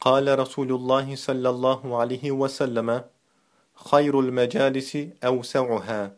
قال رسول الله صلى الله عليه وسلم خير المجالس أوسعها.